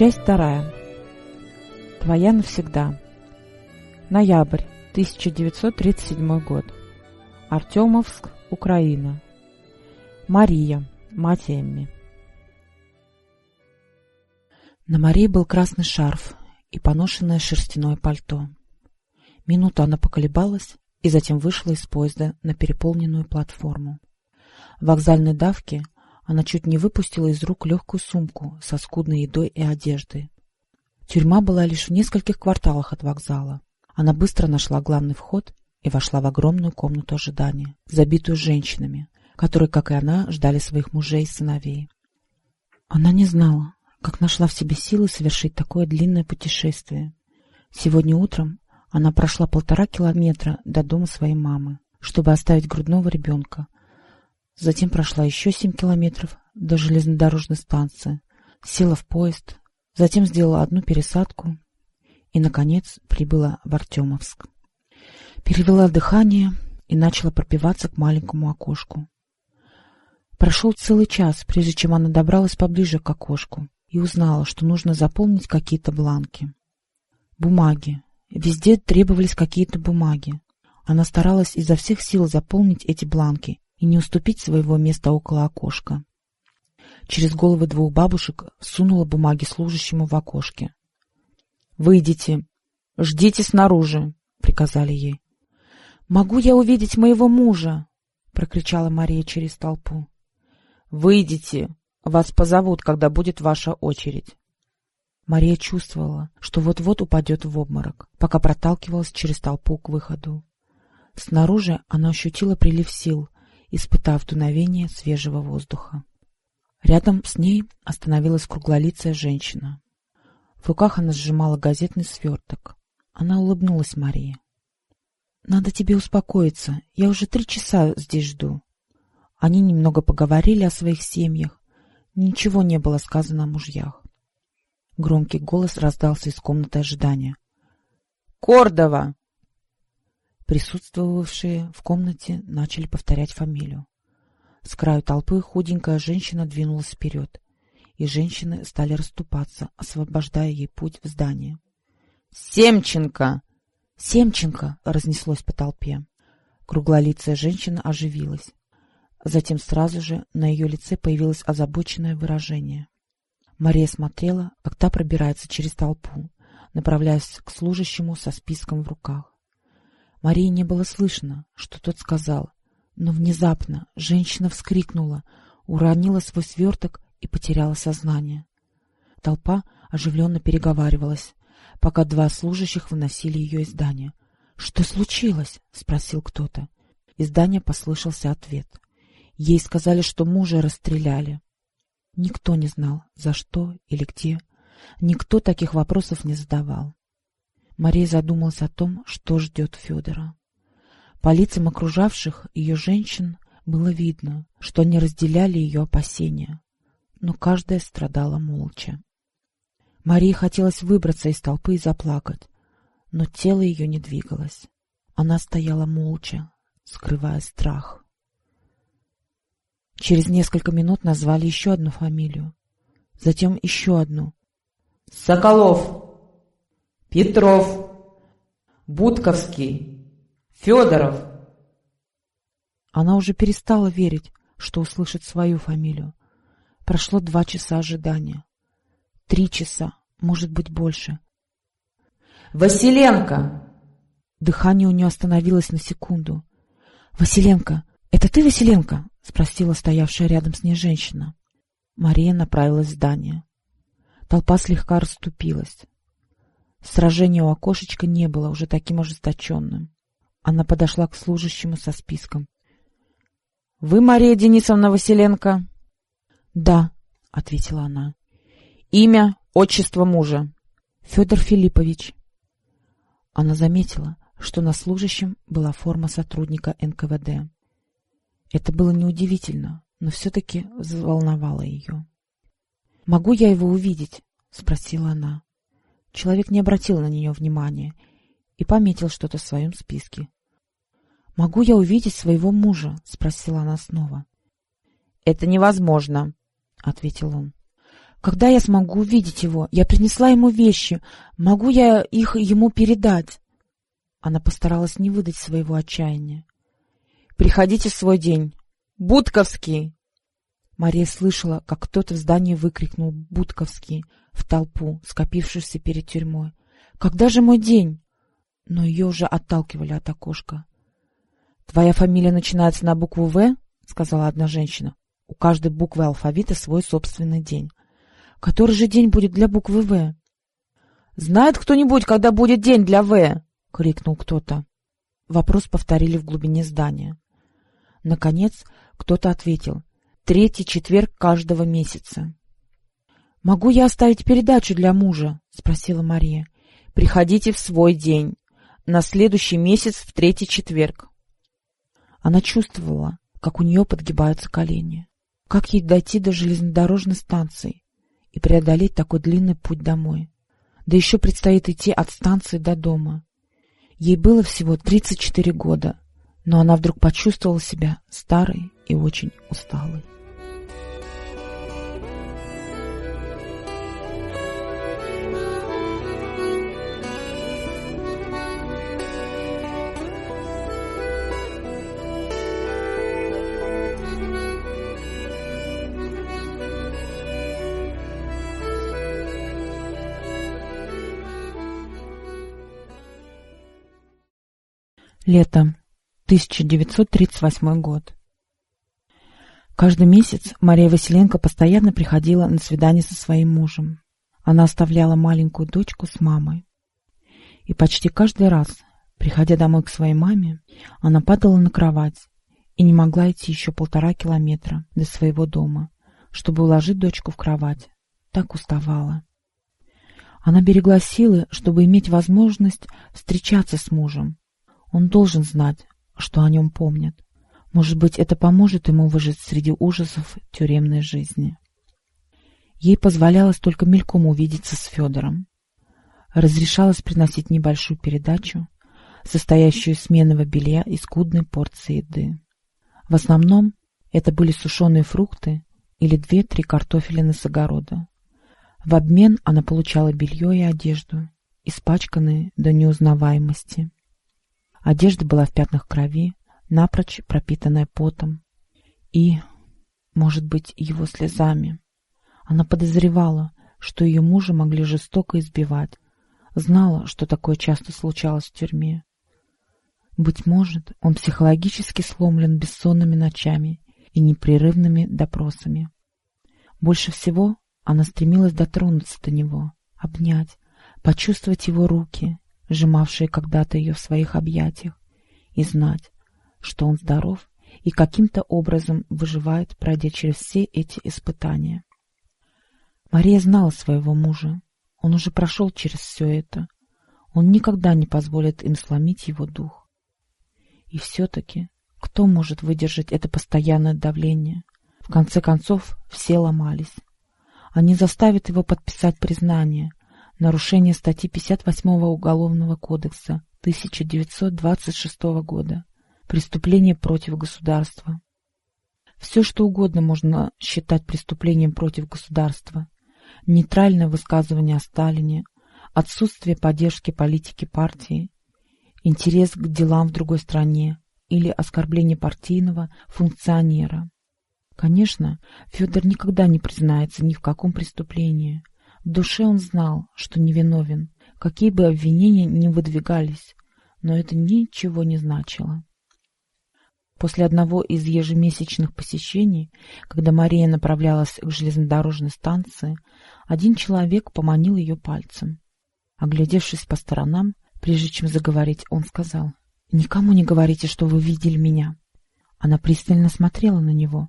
Часть вторая. Твоя навсегда. Ноябрь 1937 год. Артемовск, Украина. Мария, мать Эмми. На Марии был красный шарф и поношенное шерстяное пальто. Минуту она поколебалась и затем вышла из поезда на переполненную платформу. В вокзальной давке она чуть не выпустила из рук легкую сумку со скудной едой и одеждой. Тюрьма была лишь в нескольких кварталах от вокзала. Она быстро нашла главный вход и вошла в огромную комнату ожидания, забитую женщинами, которые, как и она, ждали своих мужей и сыновей. Она не знала, как нашла в себе силы совершить такое длинное путешествие. Сегодня утром она прошла полтора километра до дома своей мамы, чтобы оставить грудного ребенка, Затем прошла еще семь километров до железнодорожной станции, села в поезд, затем сделала одну пересадку и, наконец, прибыла в Артемовск. Перевела дыхание и начала пропиваться к маленькому окошку. Прошел целый час, прежде чем она добралась поближе к окошку и узнала, что нужно заполнить какие-то бланки. Бумаги. Везде требовались какие-то бумаги. Она старалась изо всех сил заполнить эти бланки и не уступить своего места около окошка. Через головы двух бабушек сунула бумаги служащему в окошке. — Выйдите. Ждите снаружи, — приказали ей. — Могу я увидеть моего мужа? — прокричала Мария через толпу. — Выйдите. Вас позовут, когда будет ваша очередь. Мария чувствовала, что вот-вот упадет в обморок, пока проталкивалась через толпу к выходу. Снаружи она ощутила прилив сил испытав дуновение свежего воздуха. Рядом с ней остановилась круглолицая женщина. В руках она сжимала газетный сверток. Она улыбнулась Марии. — Надо тебе успокоиться. Я уже три часа здесь жду. Они немного поговорили о своих семьях. Ничего не было сказано о мужьях. Громкий голос раздался из комнаты ожидания. «Кордова!» Присутствовавшие в комнате начали повторять фамилию. С краю толпы худенькая женщина двинулась вперед, и женщины стали расступаться, освобождая ей путь в здание. «Семченко!» «Семченко!» — разнеслось по толпе. Круглолицая женщина оживилась. Затем сразу же на ее лице появилось озабоченное выражение. Мария смотрела, как та пробирается через толпу, направляясь к служащему со списком в руках. Марии не было слышно, что тот сказал, но внезапно женщина вскрикнула, уронила свой сверток и потеряла сознание. Толпа оживленно переговаривалась, пока два служащих выносили ее из здания. — Что случилось? — спросил кто-то. Из здания послышался ответ. Ей сказали, что мужа расстреляли. Никто не знал, за что или где. Никто таких вопросов не задавал. Мария задумалась о том, что ждет Федора. По лицам окружавших ее женщин было видно, что они разделяли ее опасения, но каждая страдала молча. Марии хотелось выбраться из толпы и заплакать, но тело ее не двигалось. Она стояла молча, скрывая страх. Через несколько минут назвали еще одну фамилию, затем еще одну. «Соколов!» Петров, Будковский, Федоров. Она уже перестала верить, что услышит свою фамилию. Прошло два часа ожидания. Три часа, может быть, больше. «Василенко!» Дыхание у нее остановилось на секунду. «Василенко! Это ты, Василенко?» — спросила стоявшая рядом с ней женщина. Мария направилась в здание. Толпа слегка расступилась. Сражение у окошечка не было уже таким ожесточенным. Она подошла к служащему со списком. — Вы Мария Денисовна Василенко? — Да, — ответила она. — Имя, отчество мужа? — Федор Филиппович. Она заметила, что на служащем была форма сотрудника НКВД. Это было неудивительно, но все-таки взволновало ее. — Могу я его увидеть? — спросила она. Человек не обратил на нее внимания и пометил что-то в своем списке. — Могу я увидеть своего мужа? — спросила она снова. — Это невозможно, — ответил он. Когда я смогу увидеть его? Я принесла ему вещи. Могу я их ему передать? Она постаралась не выдать своего отчаяния. «Приходите в свой день. Будковский!» Мария слышала, как кто-то в здании выкрикнул «Будковский!» В толпу, скопившуюся перед тюрьмой. «Когда же мой день?» Но ее уже отталкивали от окошка. «Твоя фамилия начинается на букву «В», — сказала одна женщина. «У каждой буквы алфавита свой собственный день. Который же день будет для буквы «В»?» «Знает кто-нибудь, когда будет день для «В»?» — крикнул кто-то. Вопрос повторили в глубине здания. Наконец, кто-то ответил. «Третий четверг каждого месяца». «Могу я оставить передачу для мужа?» — спросила Мария. «Приходите в свой день. На следующий месяц в третий четверг». Она чувствовала, как у нее подгибаются колени. Как ей дойти до железнодорожной станции и преодолеть такой длинный путь домой? Да еще предстоит идти от станции до дома. Ей было всего 34 года, но она вдруг почувствовала себя старой и очень усталой. Лето. 1938 год. Каждый месяц Мария Василенко постоянно приходила на свидание со своим мужем. Она оставляла маленькую дочку с мамой. И почти каждый раз, приходя домой к своей маме, она падала на кровать и не могла идти еще полтора километра до своего дома, чтобы уложить дочку в кровать. Так уставала. Она берегла силы, чтобы иметь возможность встречаться с мужем, он должен знать, что о нем помнят. Может быть, это поможет ему выжить среди ужасов тюремной жизни. Ей позволялось только мельком увидеться с Федором. Разрешалось приносить небольшую передачу, состоящую из сменного белья и скудной порции еды. В основном это были сушеные фрукты или две-три картофелины с огорода. В обмен она получала белье и одежду, испачканные до неузнаваемости. Одежда была в пятнах крови, напрочь пропитанная потом. И, может быть, его слезами. Она подозревала, что ее мужа могли жестоко избивать. Знала, что такое часто случалось в тюрьме. Быть может, он психологически сломлен бессонными ночами и непрерывными допросами. Больше всего она стремилась дотронуться до него, обнять, почувствовать его руки, сжимавшие когда-то ее в своих объятиях, и знать, что он здоров и каким-то образом выживает, пройдя через все эти испытания. Мария знала своего мужа. Он уже прошел через все это. Он никогда не позволит им сломить его дух. И все-таки, кто может выдержать это постоянное давление? В конце концов, все ломались. Они заставят его подписать признание, нарушение статьи 58 Уголовного кодекса 1926 года, преступление против государства. Все, что угодно можно считать преступлением против государства. Нейтральное высказывание о Сталине, отсутствие поддержки политики партии, интерес к делам в другой стране или оскорбление партийного функционера. Конечно, Федор никогда не признается ни в каком преступлении, в душе он знал, что невиновен, какие бы обвинения ни выдвигались, но это ничего не значило. После одного из ежемесячных посещений, когда Мария направлялась к железнодорожной станции, один человек поманил ее пальцем. Оглядевшись по сторонам, прежде чем заговорить, он сказал, «Никому не говорите, что вы видели меня». Она пристально смотрела на него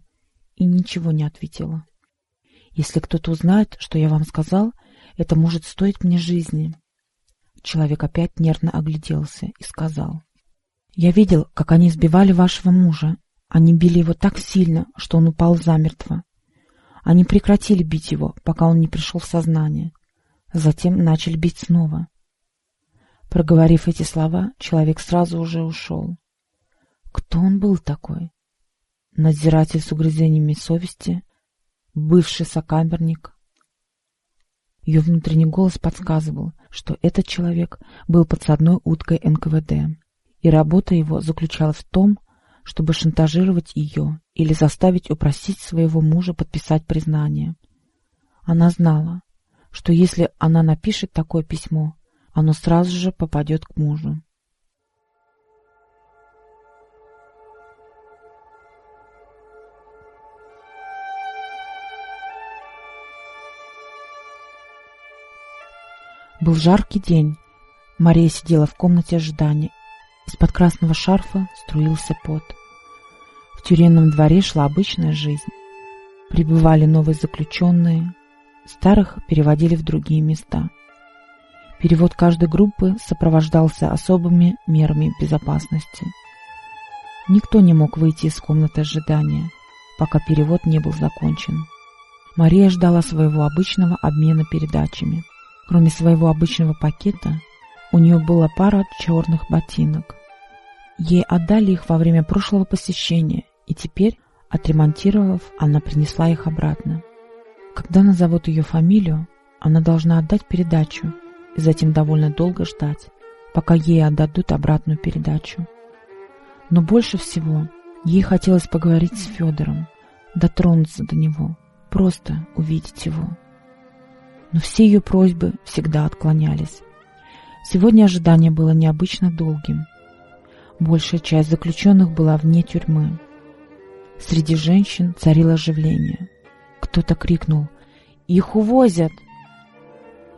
и ничего не ответила. Если кто-то узнает, что я вам сказал, это может стоить мне жизни. Человек опять нервно огляделся и сказал. Я видел, как они избивали вашего мужа. Они били его так сильно, что он упал замертво. Они прекратили бить его, пока он не пришел в сознание. Затем начали бить снова. Проговорив эти слова, человек сразу уже ушел. Кто он был такой? Надзиратель с угрызениями совести, бывший сокамерник, Ее внутренний голос подсказывал, что этот человек был подсадной уткой НКВД, и работа его заключалась в том, чтобы шантажировать ее или заставить упросить своего мужа подписать признание. Она знала, что если она напишет такое письмо, оно сразу же попадет к мужу. Был жаркий день. Мария сидела в комнате ожидания. Из-под красного шарфа струился пот. В тюремном дворе шла обычная жизнь. Прибывали новые заключенные, старых переводили в другие места. Перевод каждой группы сопровождался особыми мерами безопасности. Никто не мог выйти из комнаты ожидания, пока перевод не был закончен. Мария ждала своего обычного обмена передачами. Кроме своего обычного пакета, у нее была пара черных ботинок. Ей отдали их во время прошлого посещения, и теперь, отремонтировав, она принесла их обратно. Когда назовут ее фамилию, она должна отдать передачу и затем довольно долго ждать, пока ей отдадут обратную передачу. Но больше всего ей хотелось поговорить с Федором, дотронуться до него, просто увидеть его. Но все ее просьбы всегда отклонялись. Сегодня ожидание было необычно долгим. Большая часть заключенных была вне тюрьмы. Среди женщин царило оживление. Кто-то крикнул «Их увозят!».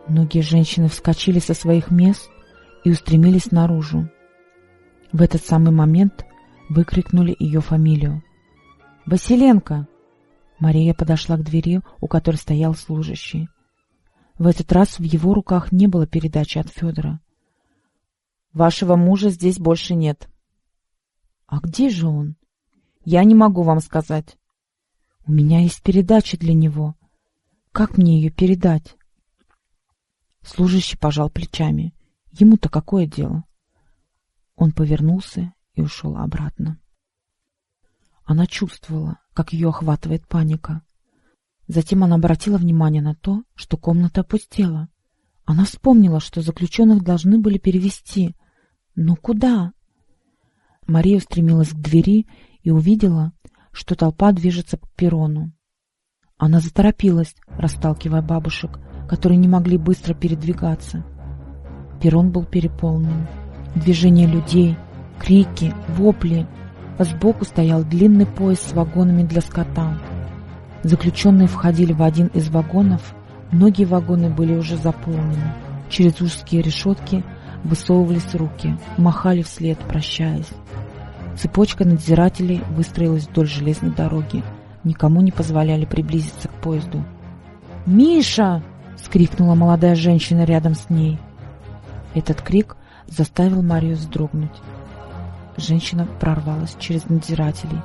Многие женщины вскочили со своих мест и устремились наружу. В этот самый момент выкрикнули ее фамилию. «Василенко!» Мария подошла к двери, у которой стоял служащий. В этот раз в его руках не было передачи от Федора. «Вашего мужа здесь больше нет». «А где же он?» «Я не могу вам сказать». «У меня есть передача для него. Как мне ее передать?» Служащий пожал плечами. Ему-то какое дело? Он повернулся и ушел обратно. Она чувствовала, как ее охватывает паника. Затем она обратила внимание на то, что комната опустела. Она вспомнила, что заключенных должны были перевести. Но куда? Мария устремилась к двери и увидела, что толпа движется к перрону. Она заторопилась, расталкивая бабушек, которые не могли быстро передвигаться. Перрон был переполнен. Движение людей, крики, вопли. Сбоку стоял длинный поезд с вагонами для скота. Заключенные входили в один из вагонов, многие вагоны были уже заполнены. Через узкие решетки высовывались руки, махали вслед, прощаясь. Цепочка надзирателей выстроилась вдоль железной дороги. Никому не позволяли приблизиться к поезду. «Миша!» — скрикнула молодая женщина рядом с ней. Этот крик заставил Марию вздрогнуть. Женщина прорвалась через надзирателей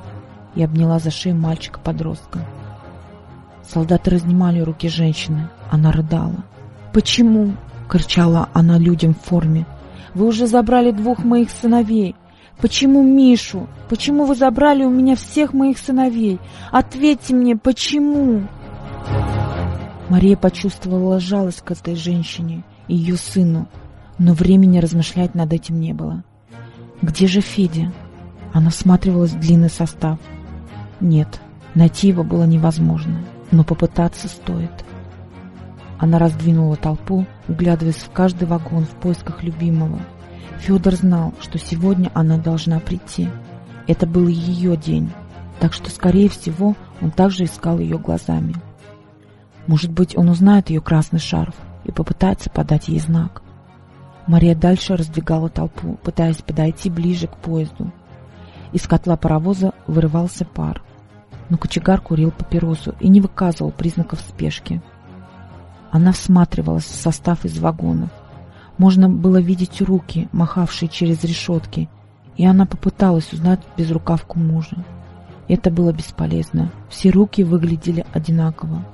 и обняла за шею мальчика-подростка. Солдаты разнимали руки женщины. Она рыдала. «Почему?» — кричала она людям в форме. «Вы уже забрали двух моих сыновей. Почему Мишу? Почему вы забрали у меня всех моих сыновей? Ответьте мне, почему?» Мария почувствовала жалость к этой женщине и ее сыну, но времени размышлять над этим не было. «Где же Федя?» Она всматривалась в длинный состав. Нет, найти его было невозможно но попытаться стоит. Она раздвинула толпу, углядываясь в каждый вагон в поисках любимого. Федор знал, что сегодня она должна прийти. Это был ее день, так что, скорее всего, он также искал ее глазами. Может быть, он узнает ее красный шарф и попытается подать ей знак. Мария дальше раздвигала толпу, пытаясь подойти ближе к поезду. Из котла паровоза вырывался пар но кочегар курил папиросу и не выказывал признаков спешки. Она всматривалась в состав из вагонов. Можно было видеть руки, махавшие через решетки, и она попыталась узнать безрукавку мужа. Это было бесполезно. Все руки выглядели одинаково.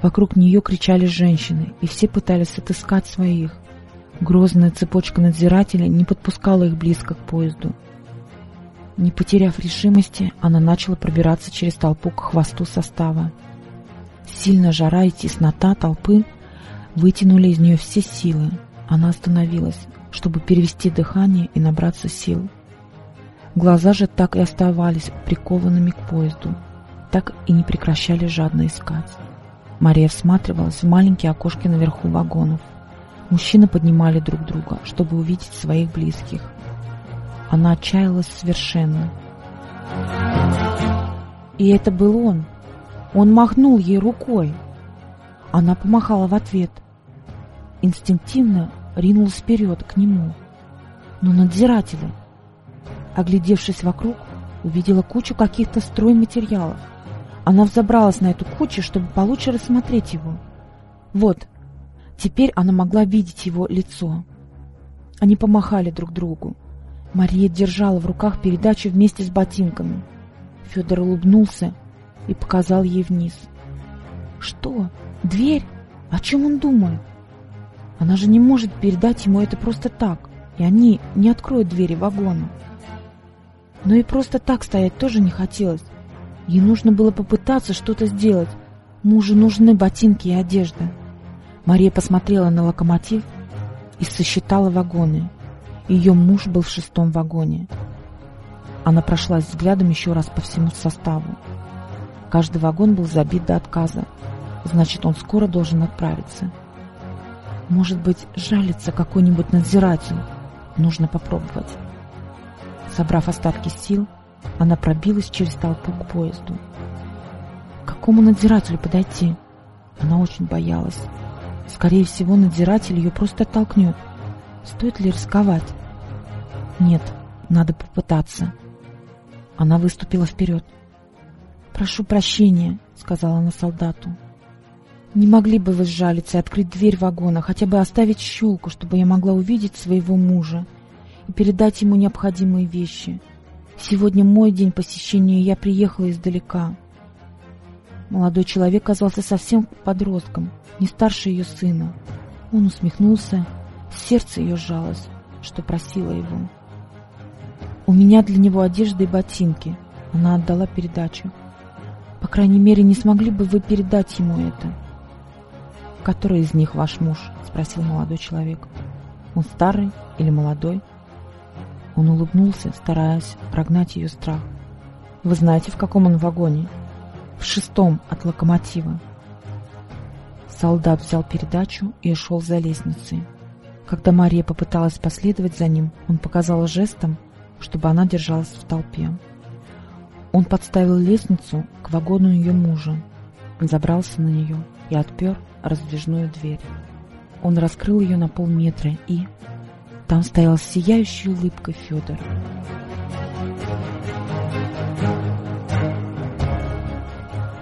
Вокруг нее кричали женщины, и все пытались отыскать своих. Грозная цепочка надзирателя не подпускала их близко к поезду. Не потеряв решимости, она начала пробираться через толпу к хвосту состава. Сильная жара и теснота толпы вытянули из нее все силы. Она остановилась, чтобы перевести дыхание и набраться сил. Глаза же так и оставались прикованными к поезду, так и не прекращали жадно искать. Мария всматривалась в маленькие окошки наверху вагонов. Мужчины поднимали друг друга, чтобы увидеть своих близких. Она отчаялась совершенно. И это был он. Он махнул ей рукой. Она помахала в ответ. Инстинктивно ринулась вперед к нему. Но надзиратели, оглядевшись вокруг, увидела кучу каких-то стройматериалов. Она взобралась на эту кучу, чтобы получше рассмотреть его. Вот, теперь она могла видеть его лицо. Они помахали друг другу. Мария держала в руках передачу вместе с ботинками. Федор улыбнулся и показал ей вниз. «Что? Дверь? О чем он думает? Она же не может передать ему это просто так, и они не откроют двери вагона». Но и просто так стоять тоже не хотелось. Ей нужно было попытаться что-то сделать. Мужу нужны ботинки и одежда. Мария посмотрела на локомотив и сосчитала вагоны. Ее муж был в шестом вагоне. Она прошлась взглядом еще раз по всему составу. Каждый вагон был забит до отказа. Значит, он скоро должен отправиться. Может быть, жалится какой-нибудь надзиратель. Нужно попробовать. Собрав остатки сил, она пробилась через толпу к поезду. К какому надзирателю подойти? Она очень боялась. Скорее всего, надзиратель ее просто оттолкнет. Стоит ли рисковать? Нет, надо попытаться. Она выступила вперед. «Прошу прощения», — сказала она солдату. «Не могли бы вы сжалиться и открыть дверь вагона, хотя бы оставить щелку, чтобы я могла увидеть своего мужа и передать ему необходимые вещи? Сегодня мой день посещения, я приехала издалека». Молодой человек казался совсем подростком, не старше ее сына. Он усмехнулся, сердце ее сжалось, что просила его. У меня для него одежда и ботинки. Она отдала передачу. По крайней мере, не смогли бы вы передать ему это? Который из них ваш муж? Спросил молодой человек. Он старый или молодой? Он улыбнулся, стараясь прогнать ее страх. Вы знаете, в каком он вагоне? В шестом от локомотива. Солдат взял передачу и ушел за лестницей. Когда Мария попыталась последовать за ним, он показал жестом, чтобы она держалась в толпе. Он подставил лестницу к вагону ее мужа, забрался на нее и отпер раздвижную дверь. Он раскрыл ее на полметра и... Там стоял с сияющей улыбкой Федор.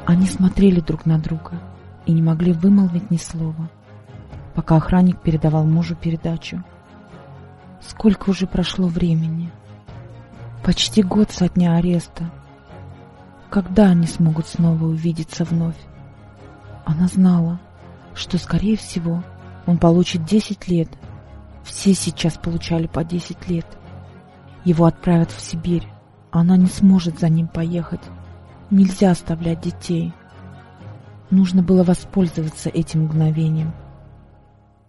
Они смотрели друг на друга и не могли вымолвить ни слова, пока охранник передавал мужу передачу. Сколько уже прошло времени? Почти год со дня ареста. Когда они смогут снова увидеться вновь? Она знала, что, скорее всего, он получит 10 лет. Все сейчас получали по 10 лет. Его отправят в Сибирь. Она не сможет за ним поехать. Нельзя оставлять детей. Нужно было воспользоваться этим мгновением.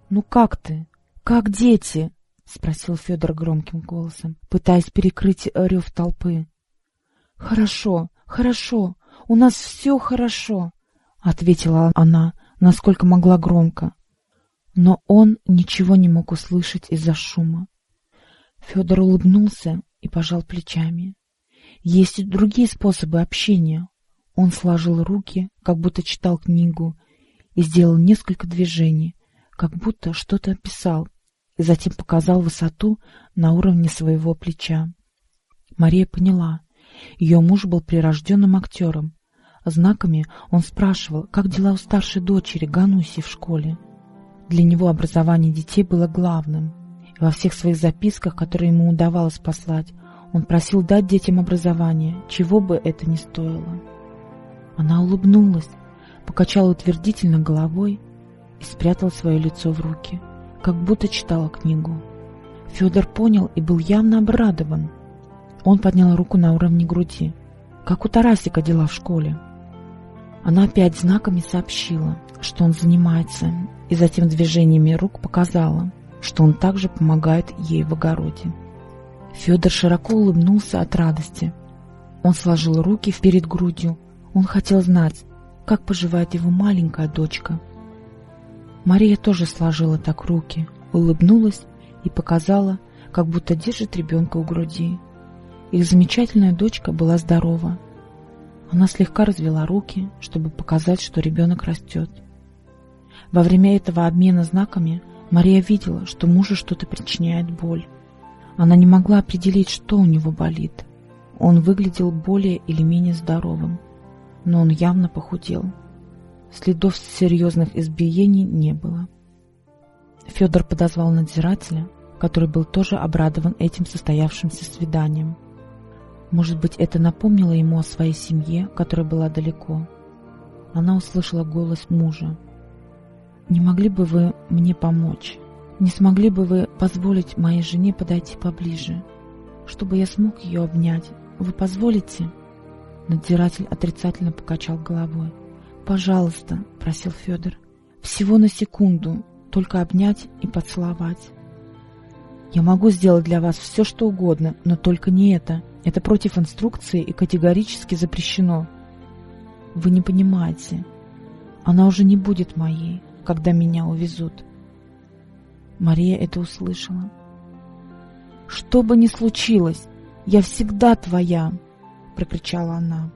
«Ну как ты? Как дети?» — спросил Федор громким голосом, пытаясь перекрыть рев толпы. — Хорошо, хорошо, у нас все хорошо, — ответила она, насколько могла громко. Но он ничего не мог услышать из-за шума. Федор улыбнулся и пожал плечами. Есть и другие способы общения. Он сложил руки, как будто читал книгу, и сделал несколько движений, как будто что-то описал, и затем показал высоту на уровне своего плеча. Мария поняла. Ее муж был прирожденным актером. Знаками он спрашивал, как дела у старшей дочери Гануси в школе. Для него образование детей было главным. И во всех своих записках, которые ему удавалось послать, он просил дать детям образование, чего бы это ни стоило. Она улыбнулась, покачала утвердительно головой и спрятала свое лицо в руки как будто читала книгу. Федор понял и был явно обрадован. Он поднял руку на уровне груди. Как у Тарасика дела в школе. Она опять знаками сообщила, что он занимается, и затем движениями рук показала, что он также помогает ей в огороде. Федор широко улыбнулся от радости. Он сложил руки перед грудью. Он хотел знать, как поживает его маленькая дочка. Мария тоже сложила так руки, улыбнулась и показала, как будто держит ребенка у груди. Их замечательная дочка была здорова. Она слегка развела руки, чтобы показать, что ребенок растет. Во время этого обмена знаками Мария видела, что мужу что-то причиняет боль. Она не могла определить, что у него болит. Он выглядел более или менее здоровым, но он явно похудел. Следов серьезных избиений не было. Федор подозвал надзирателя, который был тоже обрадован этим состоявшимся свиданием. Может быть, это напомнило ему о своей семье, которая была далеко. Она услышала голос мужа. Не могли бы вы мне помочь? Не смогли бы вы позволить моей жене подойти поближе, чтобы я смог ее обнять? Вы позволите?» Надзиратель отрицательно покачал головой. «Пожалуйста», — просил Федор, — «всего на секунду, только обнять и поцеловать». «Я могу сделать для вас все, что угодно, но только не это. Это против инструкции и категорически запрещено». «Вы не понимаете. Она уже не будет моей когда меня увезут. Мария это услышала. «Что бы ни случилось, я всегда твоя!» — прокричала она.